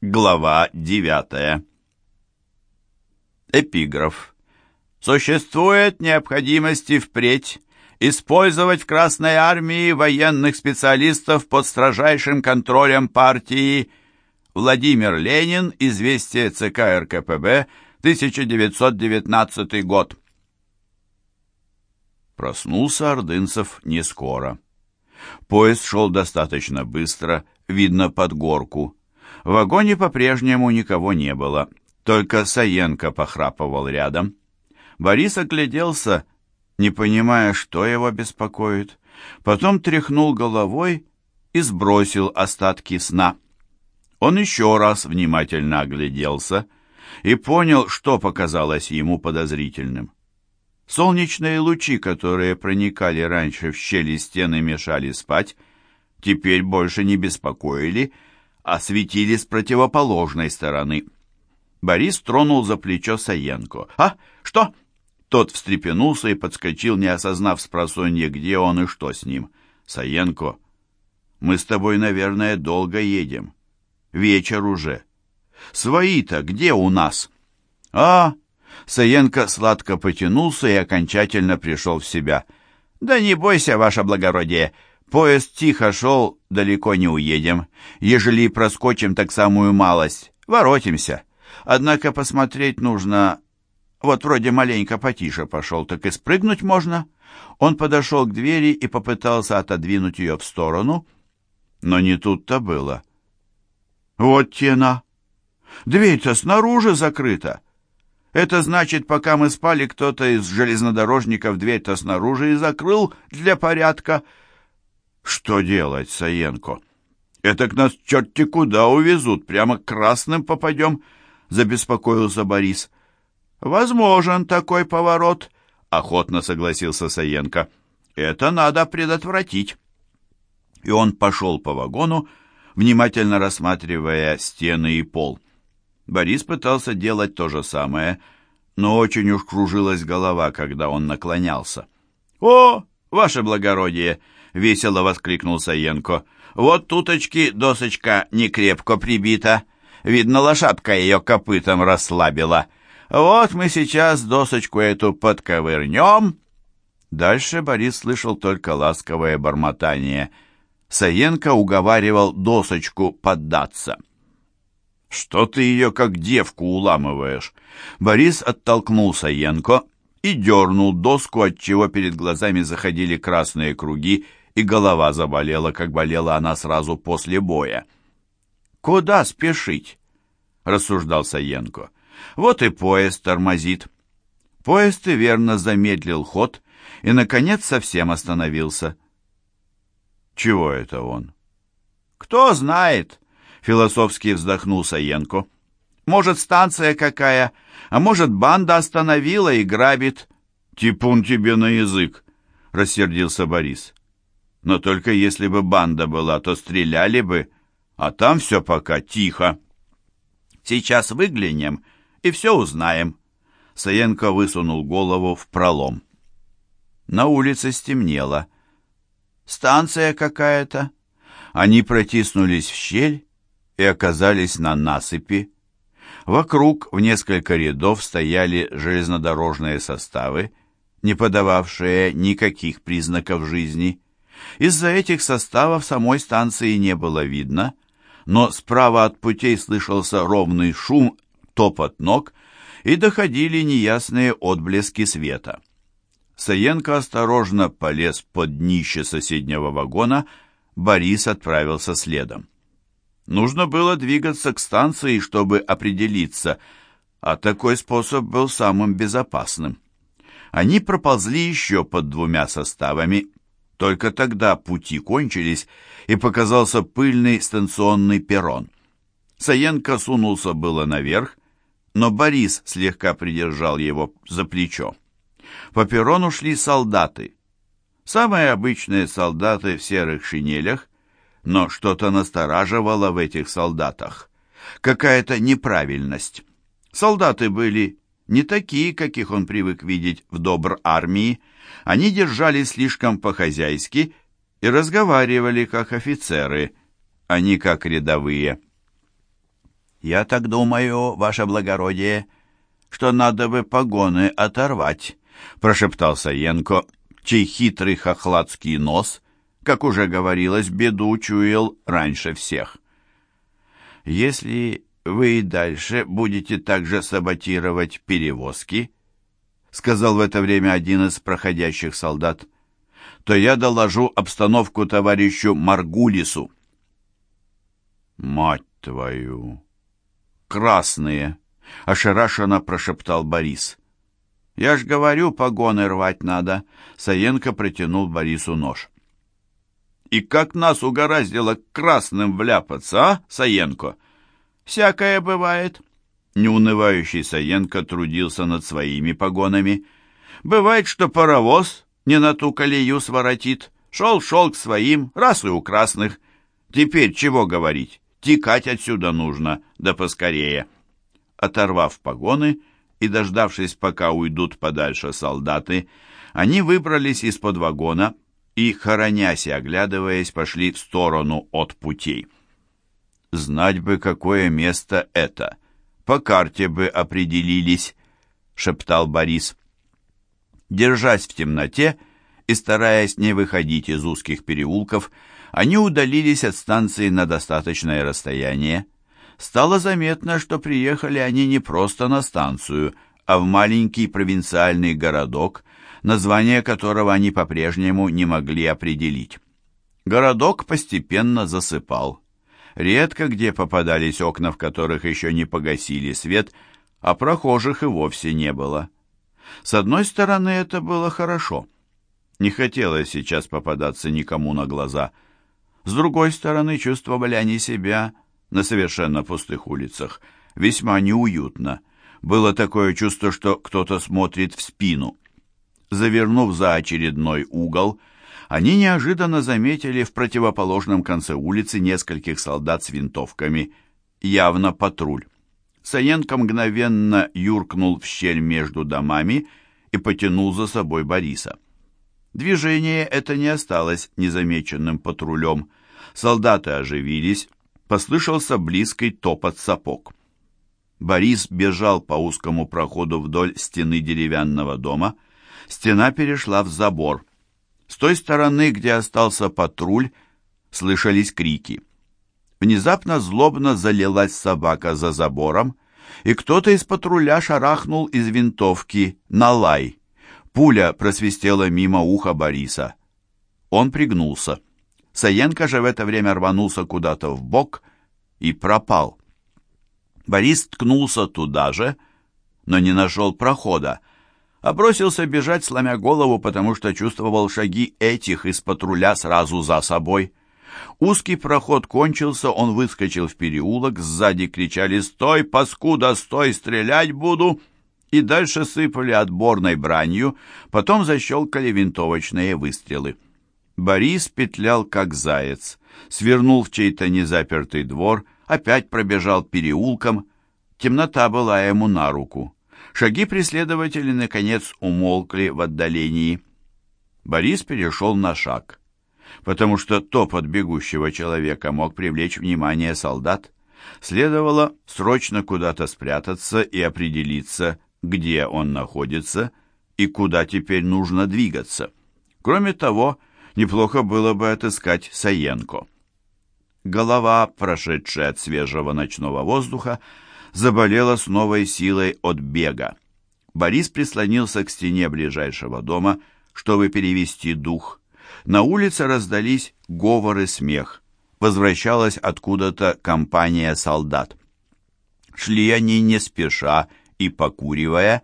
Глава 9. Эпиграф. Существует необходимость впредь использовать в Красной Армии военных специалистов под строжайшим контролем партии Владимир Ленин, известие ЦК РКПБ, 1919 год. Проснулся Ордынцев не скоро. Поезд шел достаточно быстро, видно под горку. В вагоне по-прежнему никого не было, только Саенко похрапывал рядом. Борис огляделся, не понимая, что его беспокоит. Потом тряхнул головой и сбросил остатки сна. Он еще раз внимательно огляделся и понял, что показалось ему подозрительным. Солнечные лучи, которые проникали раньше в щели стены, мешали спать, теперь больше не беспокоили, а светили с противоположной стороны. Борис тронул за плечо Саенко. «А, что?» Тот встрепенулся и подскочил, не осознав спросонья, где он и что с ним. «Саенко, мы с тобой, наверное, долго едем. Вечер уже. Свои-то где у нас?» «А!» Саенко сладко потянулся и окончательно пришел в себя. «Да не бойся, ваше благородие!» Поезд тихо шел, далеко не уедем. Ежели проскочим так самую малость, воротимся. Однако посмотреть нужно... Вот вроде маленько потише пошел, так и спрыгнуть можно. Он подошел к двери и попытался отодвинуть ее в сторону, но не тут-то было. Вот тена. Дверь-то снаружи закрыта. Это значит, пока мы спали, кто-то из железнодорожников дверь-то снаружи и закрыл для порядка. Что делать, Саенко? Это к нас черти куда увезут, прямо к красным попадем, забеспокоился Борис. Возможен такой поворот, охотно согласился Саенко. Это надо предотвратить. И он пошел по вагону, внимательно рассматривая стены и пол. Борис пытался делать то же самое, но очень уж кружилась голова, когда он наклонялся. «О, ваше благородие!» — весело воскликнул Саенко. «Вот туточки досочка не крепко прибита. Видно, лошадка ее копытом расслабила. Вот мы сейчас досочку эту подковырнем». Дальше Борис слышал только ласковое бормотание. Саенко уговаривал досочку поддаться. «Что ты ее как девку уламываешь?» Борис оттолкнул Саенко и дернул доску, отчего перед глазами заходили красные круги, и голова заболела, как болела она сразу после боя. «Куда спешить?» — рассуждал Саенко. «Вот и поезд тормозит». Поезд и верно замедлил ход и, наконец, совсем остановился. «Чего это он?» «Кто знает?» — философски вздохнул Саенко. «Может, станция какая, а может, банда остановила и грабит». «Типун тебе на язык!» — рассердился Борис. Но только если бы банда была, то стреляли бы, а там все пока тихо. Сейчас выглянем и все узнаем. Саенко высунул голову в пролом. На улице стемнело. Станция какая-то. Они протиснулись в щель и оказались на насыпи. Вокруг в несколько рядов стояли железнодорожные составы, не подававшие никаких признаков жизни. Из-за этих составов самой станции не было видно, но справа от путей слышался ровный шум, топот ног, и доходили неясные отблески света. Саенко осторожно полез под днище соседнего вагона, Борис отправился следом. Нужно было двигаться к станции, чтобы определиться, а такой способ был самым безопасным. Они проползли еще под двумя составами только тогда пути кончились, и показался пыльный станционный перрон. Саенко сунулся было наверх, но Борис слегка придержал его за плечо. По перрону шли солдаты. Самые обычные солдаты в серых шинелях, но что-то настораживало в этих солдатах. Какая-то неправильность. Солдаты были не такие, каких он привык видеть в добр армии, они держались слишком по-хозяйски и разговаривали как офицеры, а не как рядовые. «Я так думаю, ваше благородие, что надо бы погоны оторвать», прошептал Саенко, чей хитрый хохладский нос, как уже говорилось, беду чуял раньше всех. «Если вы и дальше будете также саботировать перевозки», сказал в это время один из проходящих солдат, то я доложу обстановку товарищу Маргулису. «Мать твою! Красные!» — ошарашенно прошептал Борис. «Я ж говорю, погоны рвать надо!» Саенко протянул Борису нож. «И как нас угораздило красным вляпаться, а, Саенко?» «Всякое бывает!» Неунывающий Саенко трудился над своими погонами. «Бывает, что паровоз не на ту колею своротит. Шел-шел к своим, раз и у красных. Теперь чего говорить? Текать отсюда нужно, да поскорее!» Оторвав погоны, и, дождавшись, пока уйдут подальше солдаты, они выбрались из-под вагона и, хоронясь и оглядываясь, пошли в сторону от путей. «Знать бы, какое место это! По карте бы определились!» — шептал Борис. Держась в темноте и стараясь не выходить из узких переулков, они удалились от станции на достаточное расстояние, стало заметно, что приехали они не просто на станцию, а в маленький провинциальный городок, название которого они по-прежнему не могли определить. Городок постепенно засыпал. Редко где попадались окна, в которых еще не погасили свет, а прохожих и вовсе не было. С одной стороны, это было хорошо. Не хотелось сейчас попадаться никому на глаза. С другой стороны, чувствовали они себя на совершенно пустых улицах, весьма неуютно. Было такое чувство, что кто-то смотрит в спину. Завернув за очередной угол, они неожиданно заметили в противоположном конце улицы нескольких солдат с винтовками, явно патруль. Саенко мгновенно юркнул в щель между домами и потянул за собой Бориса. Движение это не осталось незамеченным патрулем. Солдаты оживились, послышался близкий топот сапог. Борис бежал по узкому проходу вдоль стены деревянного дома. Стена перешла в забор. С той стороны, где остался патруль, слышались крики. Внезапно злобно залилась собака за забором, и кто-то из патруля шарахнул из винтовки на лай. Пуля просвистела мимо уха Бориса. Он пригнулся. Саенко же в это время рванулся куда-то в бок и пропал. Борис ткнулся туда же, но не нашел прохода, а бросился бежать, сломя голову, потому что чувствовал шаги этих из патруля сразу за собой. Узкий проход кончился, он выскочил в переулок, сзади кричали «Стой, паскуда, стой, стрелять буду!» и дальше сыпали отборной бранью, потом защелкали винтовочные выстрелы. Борис петлял, как заяц, свернул в чей-то незапертый двор, опять пробежал переулком. Темнота была ему на руку. Шаги преследователей, наконец, умолкли в отдалении. Борис перешел на шаг, потому что топот бегущего человека мог привлечь внимание солдат. Следовало срочно куда-то спрятаться и определиться, где он находится и куда теперь нужно двигаться. Кроме того, неплохо было бы отыскать Саенко. Голова, прошедшая от свежего ночного воздуха, заболела с новой силой от бега. Борис прислонился к стене ближайшего дома, чтобы перевести дух. На улице раздались говоры смех. Возвращалась откуда-то компания солдат. Шли они не спеша и покуривая,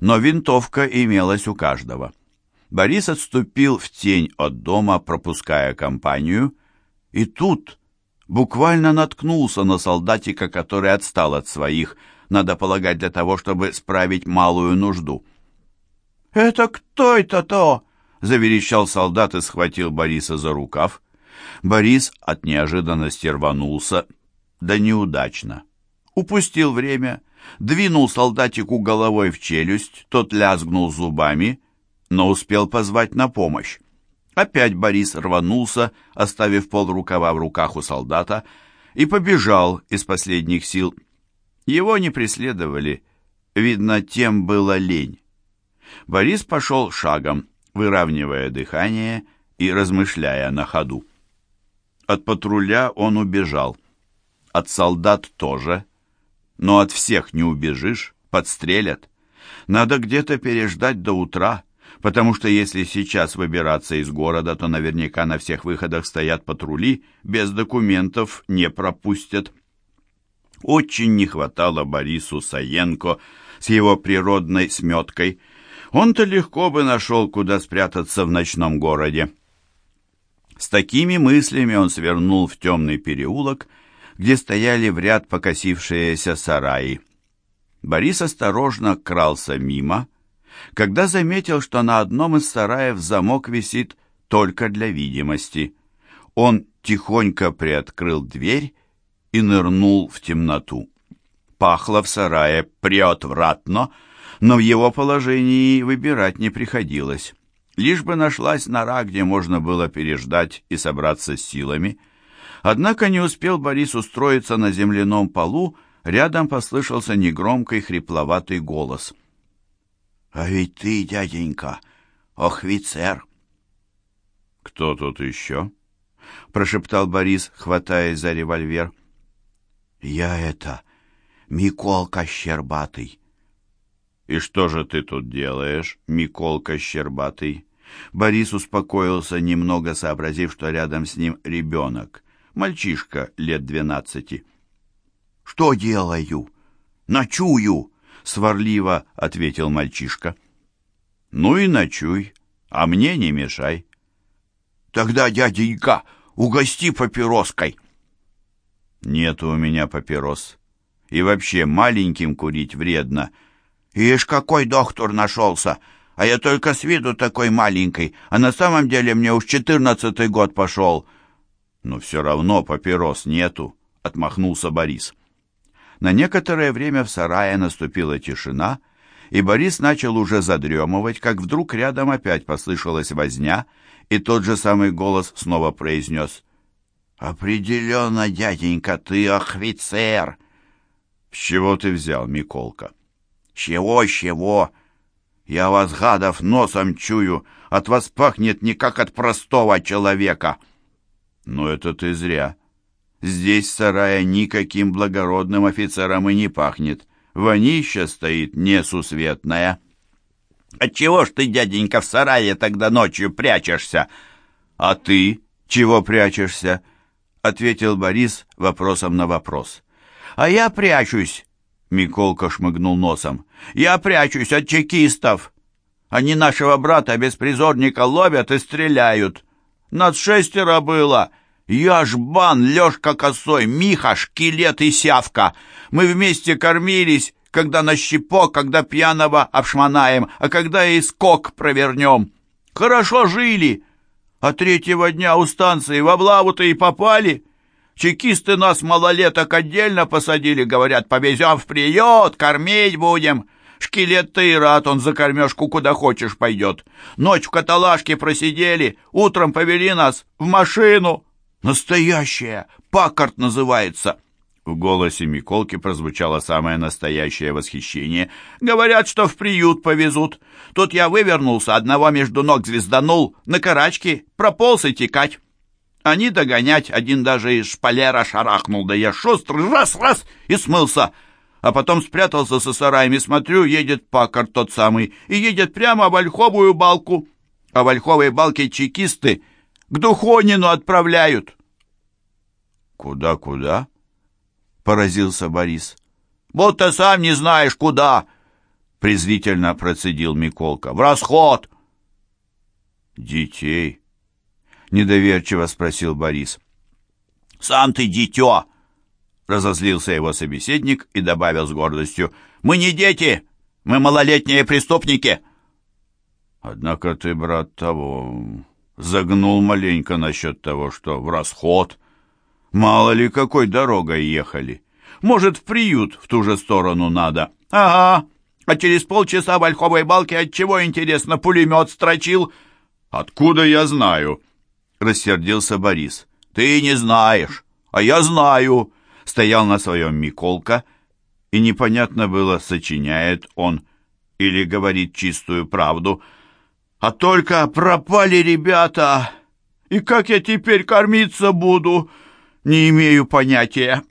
но винтовка имелась у каждого. Борис отступил в тень от дома, пропуская компанию, и тут буквально наткнулся на солдатика, который отстал от своих, надо полагать, для того, чтобы справить малую нужду. «Это кто это-то?» — заверещал солдат и схватил Бориса за рукав. Борис от неожиданности рванулся, да неудачно. Упустил время, двинул солдатику головой в челюсть, тот лязгнул зубами — но успел позвать на помощь. Опять Борис рванулся, оставив пол рукава в руках у солдата, и побежал из последних сил. Его не преследовали, видно, тем было лень. Борис пошел шагом, выравнивая дыхание и размышляя на ходу. От патруля он убежал. От солдат тоже. Но от всех не убежишь, подстрелят. Надо где-то переждать до утра, потому что если сейчас выбираться из города, то наверняка на всех выходах стоят патрули, без документов не пропустят. Очень не хватало Борису Саенко с его природной сметкой. Он-то легко бы нашел, куда спрятаться в ночном городе. С такими мыслями он свернул в темный переулок, где стояли в ряд покосившиеся сараи. Борис осторожно крался мимо, когда заметил, что на одном из сараев замок висит только для видимости. Он тихонько приоткрыл дверь и нырнул в темноту. Пахло в сарае преотвратно, но в его положении выбирать не приходилось. Лишь бы нашлась нора, где можно было переждать и собраться с силами. Однако не успел Борис устроиться на земляном полу, рядом послышался негромкий хрипловатый голос. «А ведь ты, дяденька, офицер!» «Кто тут еще?» — прошептал Борис, хватаясь за револьвер. «Я это, Миколка Щербатый». «И что же ты тут делаешь, Миколка Щербатый?» Борис успокоился, немного сообразив, что рядом с ним ребенок, мальчишка лет двенадцати. «Что делаю? Ночую!» — сварливо ответил мальчишка. «Ну и ночуй, а мне не мешай». «Тогда, дяденька, угости папироской». «Нет у меня папирос. И вообще маленьким курить вредно». «Ишь, какой доктор нашелся! А я только с виду такой маленький, а на самом деле мне уж четырнадцатый год пошел». «Но все равно папирос нету», — отмахнулся Борис. На некоторое время в сарае наступила тишина, и Борис начал уже задремывать, как вдруг рядом опять послышалась возня, и тот же самый голос снова произнес «Определенно, дяденька, ты офицер!» «С чего ты взял, Миколка?» «Чего, чего? Я вас, гадов, носом чую, от вас пахнет не как от простого человека». «Ну это ты зря. Здесь сарая никаким благородным офицером и не пахнет. Вонища стоит несусветная». «Отчего ж ты, дяденька, в сарае тогда ночью прячешься?» «А ты чего прячешься?» — ответил Борис вопросом на вопрос. «А я прячусь!» — Миколка шмыгнул носом. «Я прячусь от чекистов! Они нашего брата-беспризорника ловят и стреляют! Нас шестеро было!» Я жбан, Лёшка Косой, Миха, Шкилет и Сявка. Мы вместе кормились, когда на щепок, когда пьяного обшмонаем, а когда и скок провернем. Хорошо жили, а третьего дня у станции в облаву-то и попали. Чекисты нас, малолеток, отдельно посадили, говорят, повезем в приют, кормить будем. Шкилет-то и рад, он за кормежку куда хочешь пойдет. Ночь в каталажке просидели, утром повели нас в машину. Настоящая, Паккарт называется. В голосе Миколки прозвучало самое настоящее восхищение. «Говорят, что в приют повезут. Тут я вывернулся, одного между ног звезданул, на карачки, прополз и текать. Они догонять, один даже из шпалера шарахнул, да я шустрый, раз-раз, и смылся. А потом спрятался со сараями, смотрю, едет Паккарт тот самый, и едет прямо в ольховую балку. А в ольховой балке чекисты к Духонину отправляют». «Куда-куда?» — поразился Борис. «Вот ты сам не знаешь, куда!» — презрительно процедил Миколка. «В расход!» «Детей?» — недоверчиво спросил Борис. «Сам ты дитё!» — разозлился его собеседник и добавил с гордостью. «Мы не дети! Мы малолетние преступники!» «Однако ты, брат, того, загнул маленько насчет того, что в расход...» Мало ли, какой дорогой ехали. Может, в приют в ту же сторону надо. Ага, а через полчаса в ольховой балке отчего, интересно, пулемет строчил? Откуда я знаю? Рассердился Борис. Ты не знаешь, а я знаю. Стоял на своем Миколка и непонятно было, сочиняет он или говорит чистую правду. «А только пропали ребята! И как я теперь кормиться буду? Не имею понятия.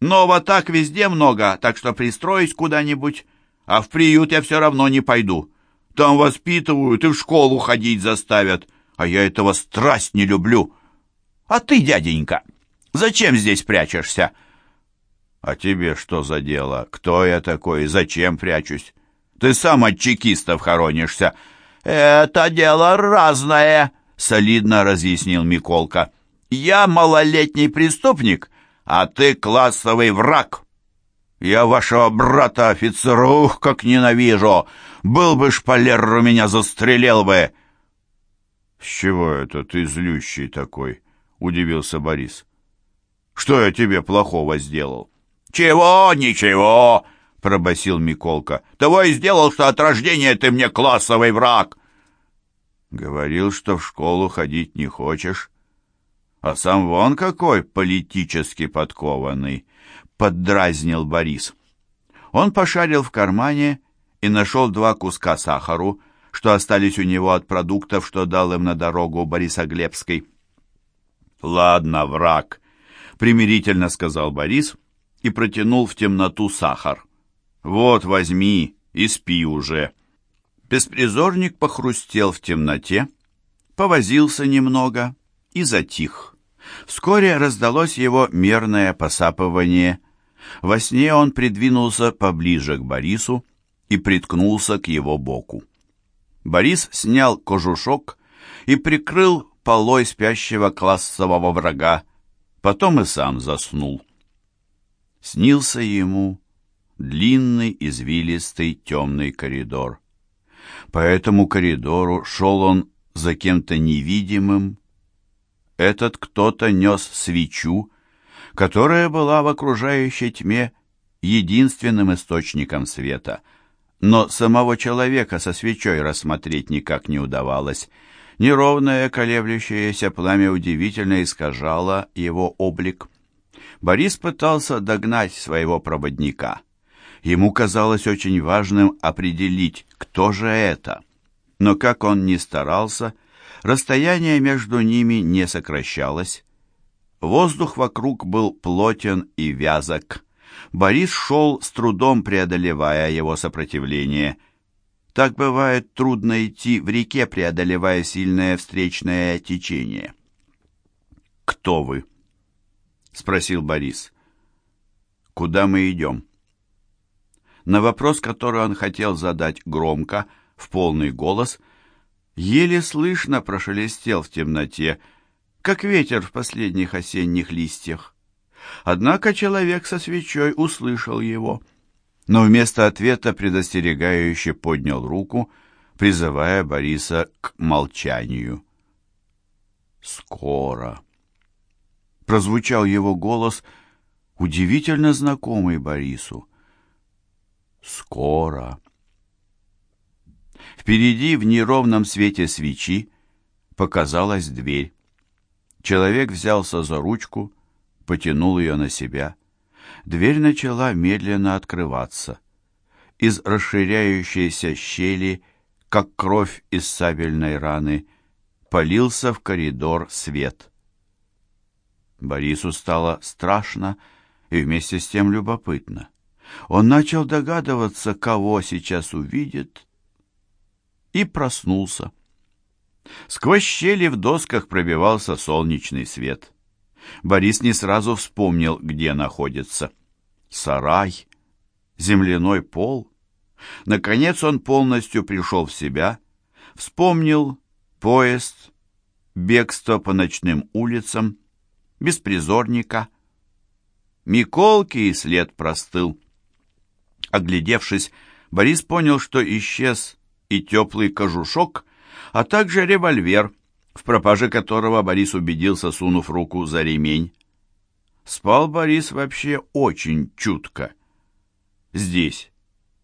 Но вот так везде много, так что пристроюсь куда-нибудь, а в приют я все равно не пойду. Там воспитывают и в школу ходить заставят, а я этого страсть не люблю. А ты, дяденька, зачем здесь прячешься?» «А тебе что за дело? Кто я такой и зачем прячусь? Ты сам от чекистов хоронишься». «Это дело разное», — солидно разъяснил Миколка. «Я малолетний преступник, а ты классовый враг. Я вашего брата-офицера, ух, как ненавижу! Был бы шпалер, у меня застрелил бы!» «С чего это ты злющий такой?» — удивился Борис. «Что я тебе плохого сделал?» «Чего, ничего!» — пробасил Миколка. «Того и сделал, что от рождения ты мне классовый враг!» «Говорил, что в школу ходить не хочешь, а сам вон какой политически подкованный!» — поддразнил Борис. Он пошарил в кармане и нашел два куска сахару, что остались у него от продуктов, что дал им на дорогу Борисоглебской. «Ладно, враг», — примирительно сказал Борис, — и протянул в темноту сахар. «Вот, возьми и спи уже». Беспризорник похрустел в темноте, повозился немного и затих. Вскоре раздалось его мерное посапывание. Во сне он придвинулся поближе к Борису и приткнулся к его боку. Борис снял кожушок и прикрыл полой спящего классового врага, потом и сам заснул снился ему длинный, извилистый, темный коридор. По этому коридору шел он за кем-то невидимым. Этот кто-то нес свечу, которая была в окружающей тьме единственным источником света. Но самого человека со свечой рассмотреть никак не удавалось. Неровное колеблющееся пламя удивительно искажало его облик. Борис пытался догнать своего проводника. Ему казалось очень важным определить, кто же это. Но как он ни старался, расстояние между ними не сокращалось. Воздух вокруг был плотен и вязок. Борис шел, с трудом преодолевая его сопротивление. Так бывает трудно идти в реке, преодолевая сильное встречное течение. «Кто вы?» — спросил Борис. «Куда мы идем?» На вопрос, который он хотел задать громко, в полный голос, еле слышно прошелестел в темноте, как ветер в последних осенних листьях. Однако человек со свечой услышал его, но вместо ответа предостерегающе поднял руку, призывая Бориса к молчанию. «Скоро!» прозвучал его голос, удивительно знакомый Борису. «Скоро». Впереди в неровном свете свечи показалась дверь. Человек взялся за ручку, потянул ее на себя. Дверь начала медленно открываться. Из расширяющейся щели, как кровь из сабельной раны, полился в коридор свет. Борису стало страшно и вместе с тем любопытно. Он начал догадываться, кого сейчас увидит, и проснулся. Сквозь щели в досках пробивался солнечный свет. Борис не сразу вспомнил, где находится. Сарай, земляной пол. Наконец он полностью пришел в себя, вспомнил поезд, бегство по ночным улицам, беспризорника. Миколки и след простыл. Оглядевшись, Борис понял, что исчез и теплый кожушок, а также револьвер, в пропаже которого Борис убедился, сунув руку за ремень. Спал Борис вообще очень чутко. Здесь,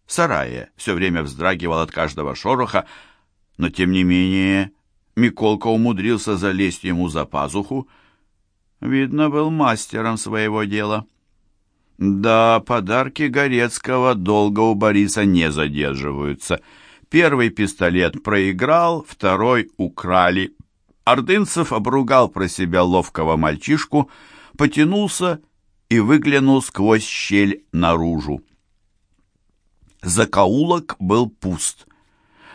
в сарае, все время вздрагивал от каждого шороха, но, тем не менее, Миколка умудрился залезть ему за пазуху, Видно, был мастером своего дела. Да, подарки Горецкого долго у Бориса не задерживаются. Первый пистолет проиграл, второй украли. Ордынцев обругал про себя ловкого мальчишку, потянулся и выглянул сквозь щель наружу. Закоулок был пуст.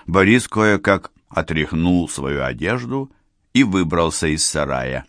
Борис кое-как отряхнул свою одежду и выбрался из сарая.